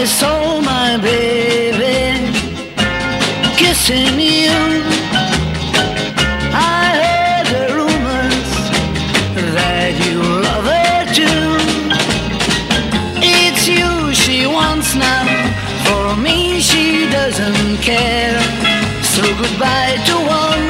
my soul, my baby, kissing you. I heard the rumors that you love her too. It's you she wants now, for me she doesn't care. So goodbye to one.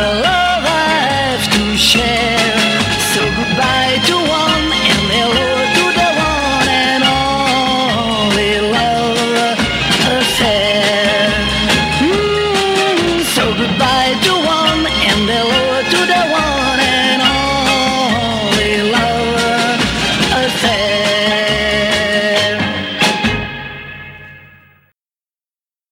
a love I have to share.